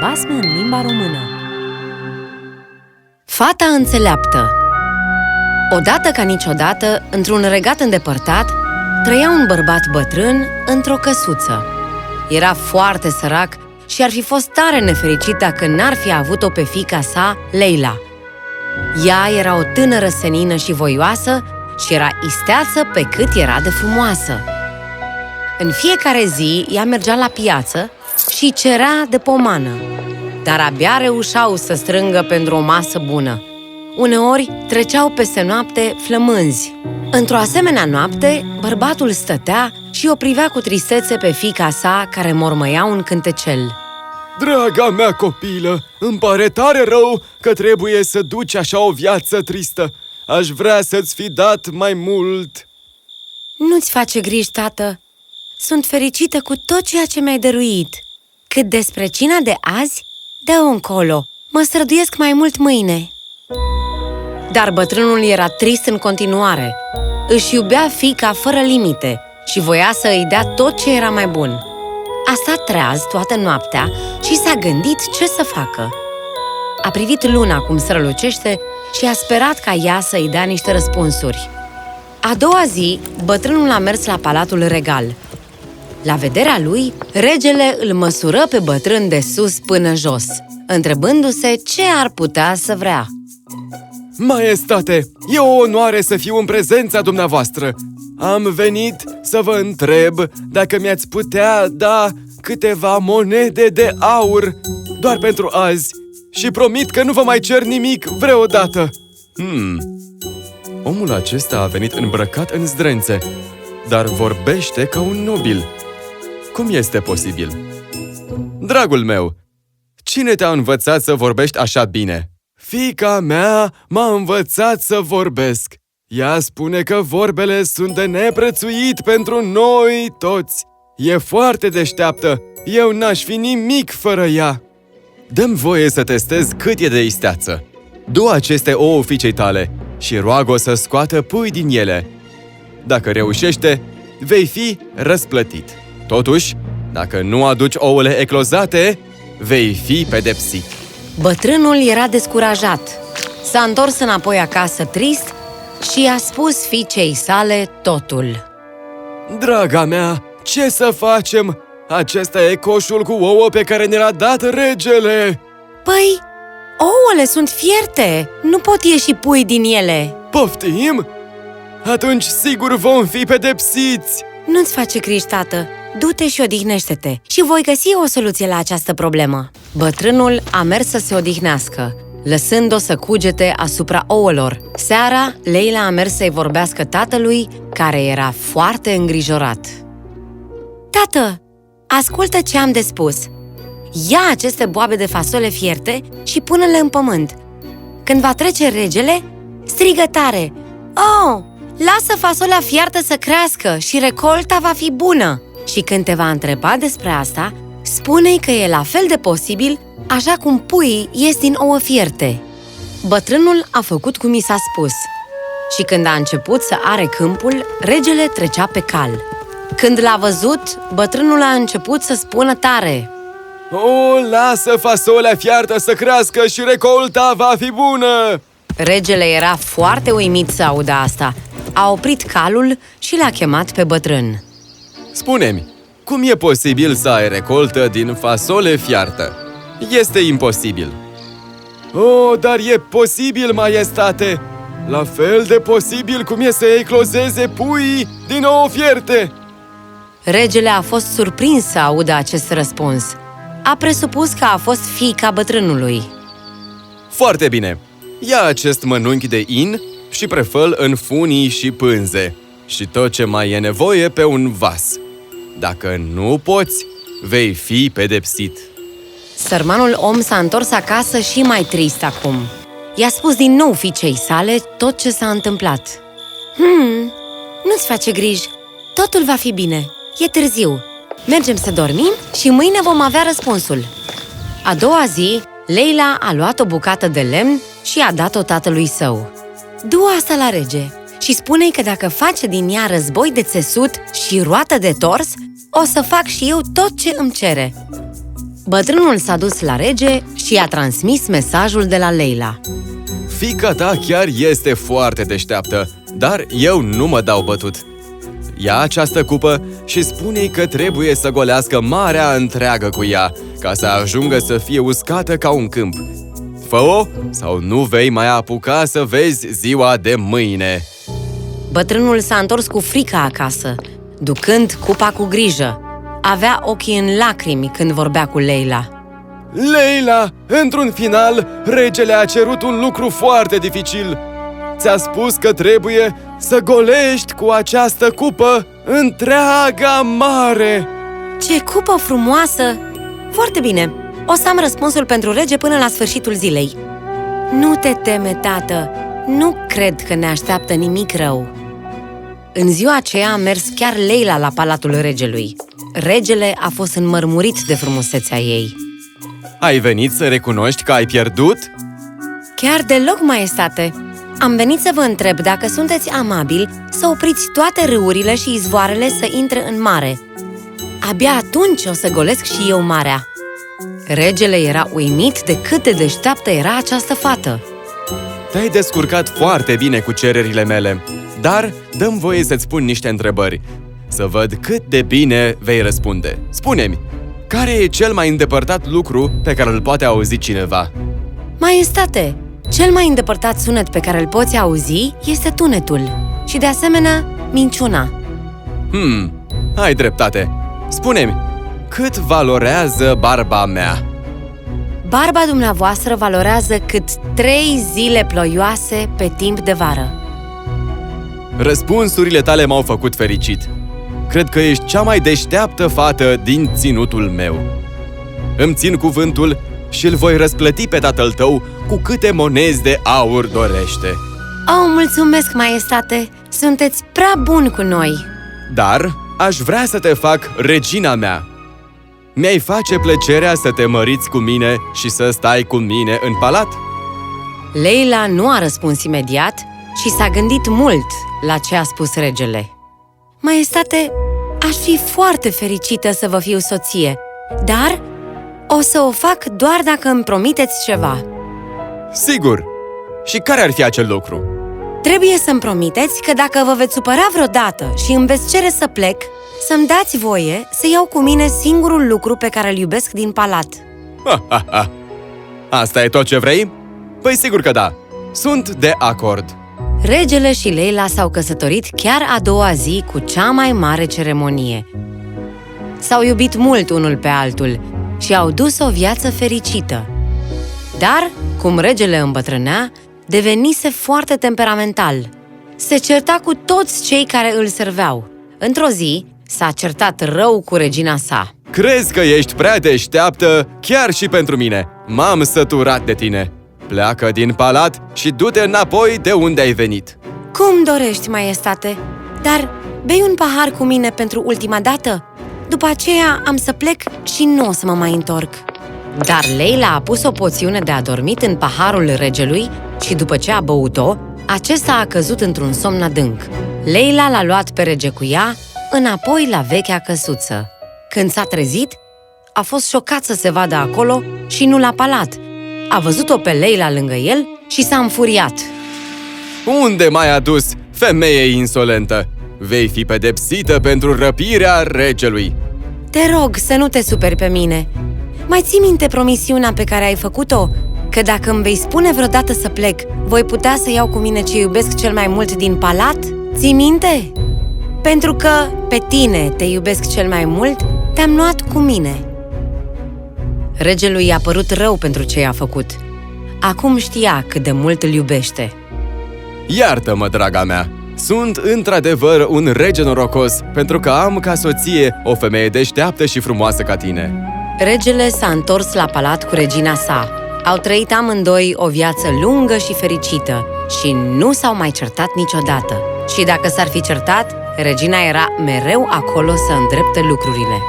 Basme în limba română Fata înțeleaptă Odată ca niciodată, într-un regat îndepărtat, trăia un bărbat bătrân într-o căsuță. Era foarte sărac și ar fi fost tare nefericit dacă n-ar fi avut-o pe fica sa, Leila. Ea era o tânără senină și voioasă și era isteață pe cât era de frumoasă. În fiecare zi, ea mergea la piață și cerea de pomană, dar abia reușeau să strângă pentru o masă bună. Uneori treceau peste noapte flămânzi. Într-o asemenea noapte, bărbatul stătea și o privea cu tristețe pe fica sa care mormăia un cântecel. Draga mea copilă, îmi pare tare rău că trebuie să duci așa o viață tristă. Aș vrea să-ți fi dat mai mult. Nu-ți face griji, tată. Sunt fericită cu tot ceea ce mi-ai dăruit. Cât despre cina de azi, dă-o încolo. Mă străduiesc mai mult mâine. Dar bătrânul era trist în continuare. Își iubea fica fără limite și voia să îi dea tot ce era mai bun. A stat treaz toată noaptea și s-a gândit ce să facă. A privit luna cum strălucește și a sperat ca ea să îi dea niște răspunsuri. A doua zi, bătrânul a mers la palatul regal. La vederea lui, regele îl măsură pe bătrân de sus până jos, întrebându-se ce ar putea să vrea. Maestate, e o onoare să fiu în prezența dumneavoastră. Am venit să vă întreb dacă mi-ați putea da câteva monede de aur doar pentru azi și promit că nu vă mai cer nimic vreodată. Hmm, omul acesta a venit îmbrăcat în zdrențe, dar vorbește ca un nobil. Cum este posibil? Dragul meu, cine te-a învățat să vorbești așa bine? Fica mea m-a învățat să vorbesc. Ea spune că vorbele sunt de neprețuit pentru noi toți. E foarte deșteaptă. Eu n-aș fi nimic fără ea. Dăm voie să testez cât e de isteață. Du aceste ouă fiicei tale și roagă-o să scoată pui din ele. Dacă reușește, vei fi răsplătit. Totuși, dacă nu aduci ouăle eclozate, vei fi pedepsit. Bătrânul era descurajat. S-a întors înapoi acasă trist și i-a spus fiicei sale totul. Draga mea, ce să facem? Acesta e coșul cu ouă pe care ne l-a dat regele! Păi, ouăle sunt fierte, nu pot ieși pui din ele. Poftim? Atunci sigur vom fi pedepsiți! Nu-ți face griji, tată. Du-te și odihnește-te și voi găsi o soluție la această problemă. Bătrânul a mers să se odihnească, lăsând-o să cugete asupra ouălor. Seara, Leila a mers să-i vorbească tatălui, care era foarte îngrijorat. Tată, ascultă ce am de spus! Ia aceste boabe de fasole fierte și pune-le în pământ. Când va trece regele, strigă tare! Oh, lasă fasolea fiartă să crească și recolta va fi bună! Și când te va întreba despre asta, spune-i că e la fel de posibil așa cum puii ies din ouă fierte. Bătrânul a făcut cum i s-a spus. Și când a început să are câmpul, regele trecea pe cal. Când l-a văzut, bătrânul a început să spună tare. O, lasă fasolea fiartă să crească și recolta va fi bună! Regele era foarte uimit să audă asta. A oprit calul și l-a chemat pe bătrân. Spune-mi, cum e posibil să ai recoltă din fasole fiartă? Este imposibil. Oh, dar e posibil, maestate! La fel de posibil cum e să eclozeze pui din ouă fierte! Regele a fost surprins să audă acest răspuns. A presupus că a fost fiica bătrânului. Foarte bine! Ia acest mănunchi de in și prefăl în funii și pânze și tot ce mai e nevoie pe un vas. Dacă nu poți, vei fi pedepsit. Sărmanul om s-a întors acasă și mai trist acum. I-a spus din nou fiicei sale tot ce s-a întâmplat. Hmm, nu-ți face griji, totul va fi bine. E târziu. Mergem să dormim și mâine vom avea răspunsul. A doua zi, Leila a luat o bucată de lemn și a dat-o tatălui său. Du asta la rege și spune-i că dacă face din ea război de țesut și roată de tors, o să fac și eu tot ce îmi cere. Bătrânul s-a dus la rege și i-a transmis mesajul de la Leila. Fica ta chiar este foarte deșteaptă, dar eu nu mă dau bătut. Ia această cupă și spune-i că trebuie să golească marea întreagă cu ea, ca să ajungă să fie uscată ca un câmp. Fă-o sau nu vei mai apuca să vezi ziua de mâine. Bătrânul s-a întors cu frică acasă, ducând cupa cu grijă. Avea ochii în lacrimi când vorbea cu Leila. Leila, într-un final, regele a cerut un lucru foarte dificil. Ți-a spus că trebuie să golești cu această cupă întreaga mare. Ce cupă frumoasă! Foarte bine, o să am răspunsul pentru rege până la sfârșitul zilei. Nu te teme, tată! Nu cred că ne așteaptă nimic rău. În ziua aceea a mers chiar Leila la palatul regelui. Regele a fost înmărmurit de frumusețea ei. Ai venit să recunoști că ai pierdut? Chiar deloc, maestate! Am venit să vă întreb dacă sunteți amabili să opriți toate râurile și izvoarele să intre în mare. Abia atunci o să golesc și eu marea. Regele era uimit de cât de deșteaptă era această fată. Te-ai descurcat foarte bine cu cererile mele, dar dăm voie să-ți spun niște întrebări. Să văd cât de bine vei răspunde. Spune-mi, care e cel mai îndepărtat lucru pe care îl poate auzi cineva? Maestate, cel mai îndepărtat sunet pe care îl poți auzi este tunetul și, de asemenea, minciuna. Hmm, ai dreptate. Spune-mi, cât valorează barba mea? Barba dumneavoastră valorează cât trei zile ploioase pe timp de vară. Răspunsurile tale m-au făcut fericit. Cred că ești cea mai deșteaptă fată din ținutul meu. Îmi țin cuvântul și îl voi răsplăti pe tatăl tău cu câte monezi de aur dorește. Oh, mulțumesc, maestate! Sunteți prea buni cu noi! Dar aș vrea să te fac regina mea. Mi-ai face plăcerea să te măriți cu mine și să stai cu mine în palat? Leila nu a răspuns imediat și s-a gândit mult la ce a spus regele. Maestate, aș fi foarte fericită să vă fiu soție, dar o să o fac doar dacă îmi promiteți ceva. Sigur! Și care ar fi acel lucru? Trebuie să-mi promiteți că dacă vă veți supăra vreodată și îmi veți cere să plec, să-mi dați voie să iau cu mine singurul lucru pe care îl iubesc din palat. Ha, ha, ha. Asta e tot ce vrei? Păi sigur că da! Sunt de acord! Regele și Leila s-au căsătorit chiar a doua zi cu cea mai mare ceremonie. S-au iubit mult unul pe altul și au dus o viață fericită. Dar, cum regele îmbătrânea, devenise foarte temperamental. Se certa cu toți cei care îl serveau. Într-o zi, s-a certat rău cu regina sa. Crezi că ești prea deșteaptă chiar și pentru mine. M-am săturat de tine. Pleacă din palat și du-te înapoi de unde ai venit. Cum dorești, maestate, dar bei un pahar cu mine pentru ultima dată? După aceea am să plec și nu o să mă mai întorc. Dar Leila a pus o poțiune de adormit în paharul regelui și după ce a băut-o, acesta a căzut într-un somn adânc. Leila l-a luat pe rege cu ea înapoi la vechea căsuță. Când s-a trezit, a fost șocat să se vadă acolo și nu la palat. A văzut-o pe Leila lângă el și s-a înfuriat. Unde m-ai adus, femeie insolentă? Vei fi pedepsită pentru răpirea regelui. Te rog să nu te superi pe mine. Mai ții minte promisiunea pe care ai făcut-o? Că dacă îmi vei spune vreodată să plec, voi putea să iau cu mine ce iubesc cel mai mult din palat? Ții minte? Pentru că pe tine te iubesc cel mai mult, te-am luat cu mine. Regelui i-a părut rău pentru ce i-a făcut. Acum știa cât de mult îl iubește. Iartă-mă, draga mea! Sunt într-adevăr un rege norocos pentru că am ca soție o femeie deșteaptă și frumoasă ca tine. Regele s-a întors la palat cu regina sa. Au trăit amândoi o viață lungă și fericită și nu s-au mai certat niciodată. Și dacă s-ar fi certat, regina era mereu acolo să îndrepte lucrurile.